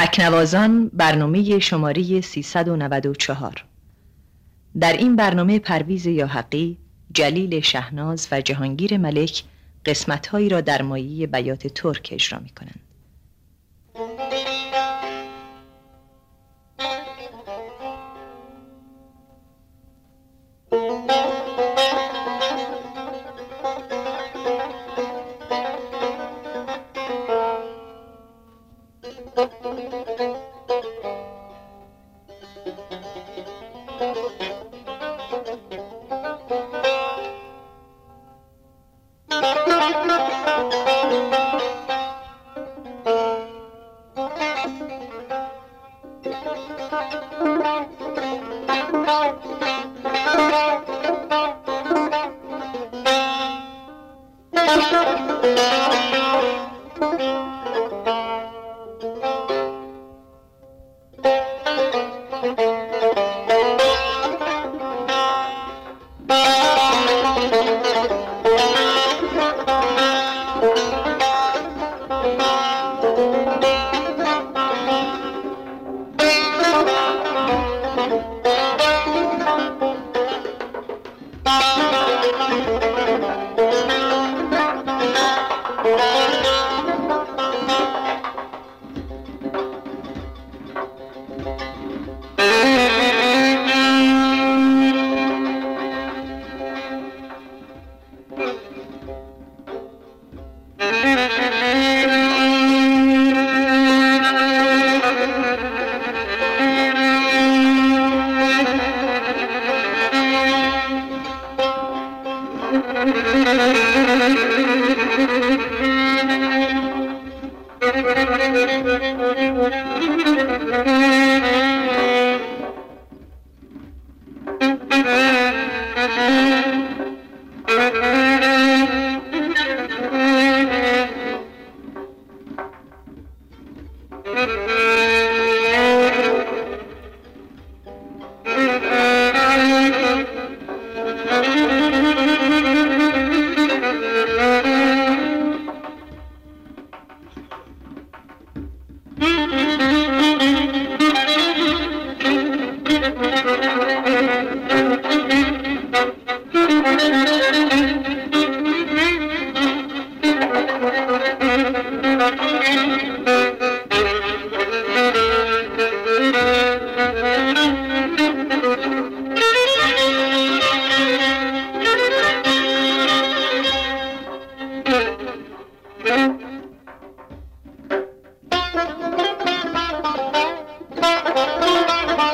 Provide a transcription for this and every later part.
تکنوازان برنامه شماره 394 در این برنامه پرویز یاحقی، جلیل شهناز و جهانگیر ملک قسمتهایی را در مایه بیات ترک اجرا می کنند. Thank.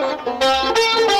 Música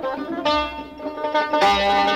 Thank you.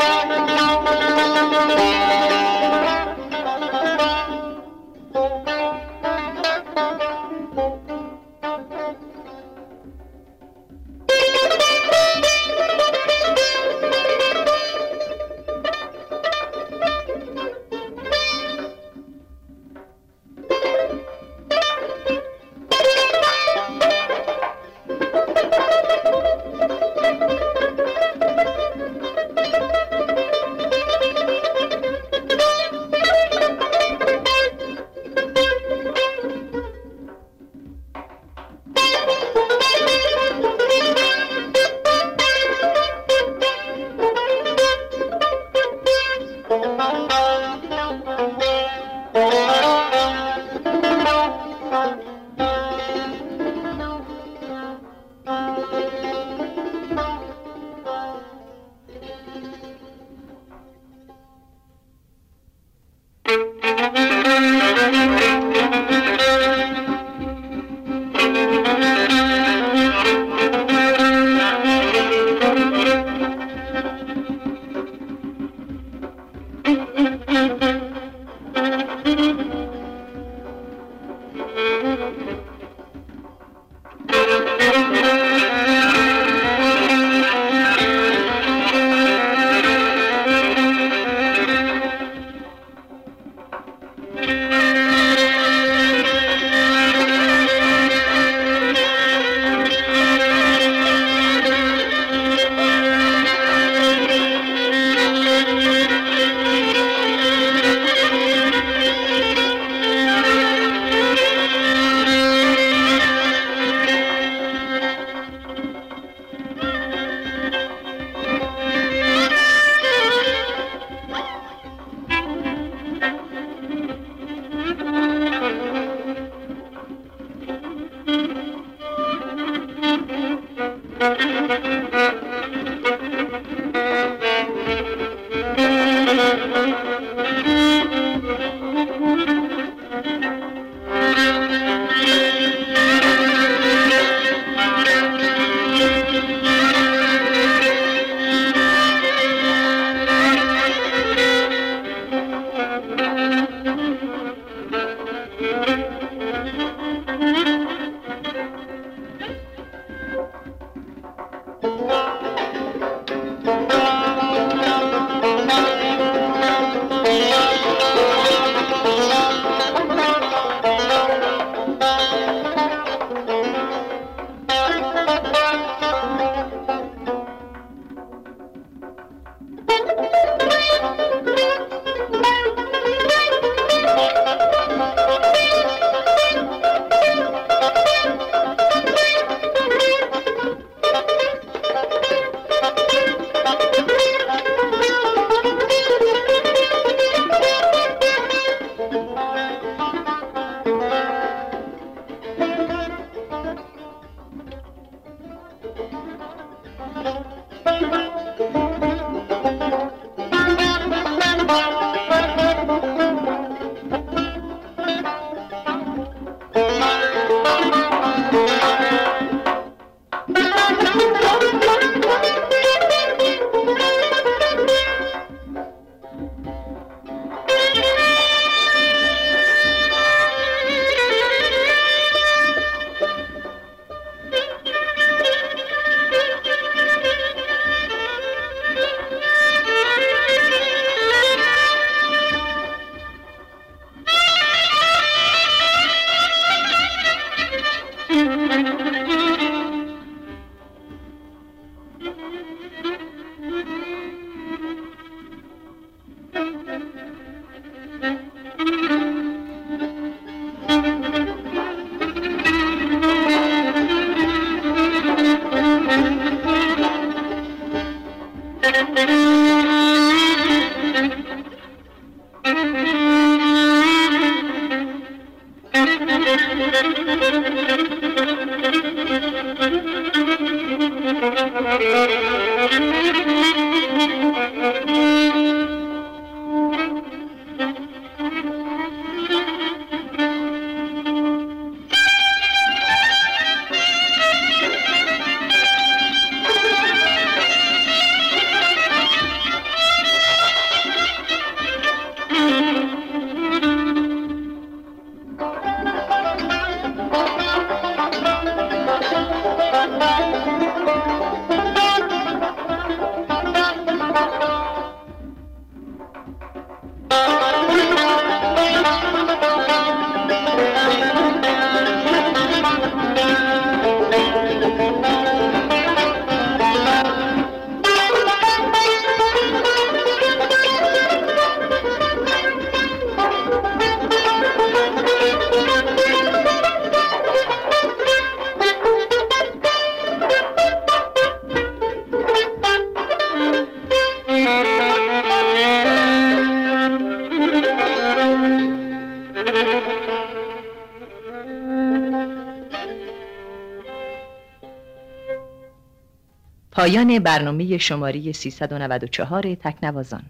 پایان برنامه شماری 394 تکنوازان.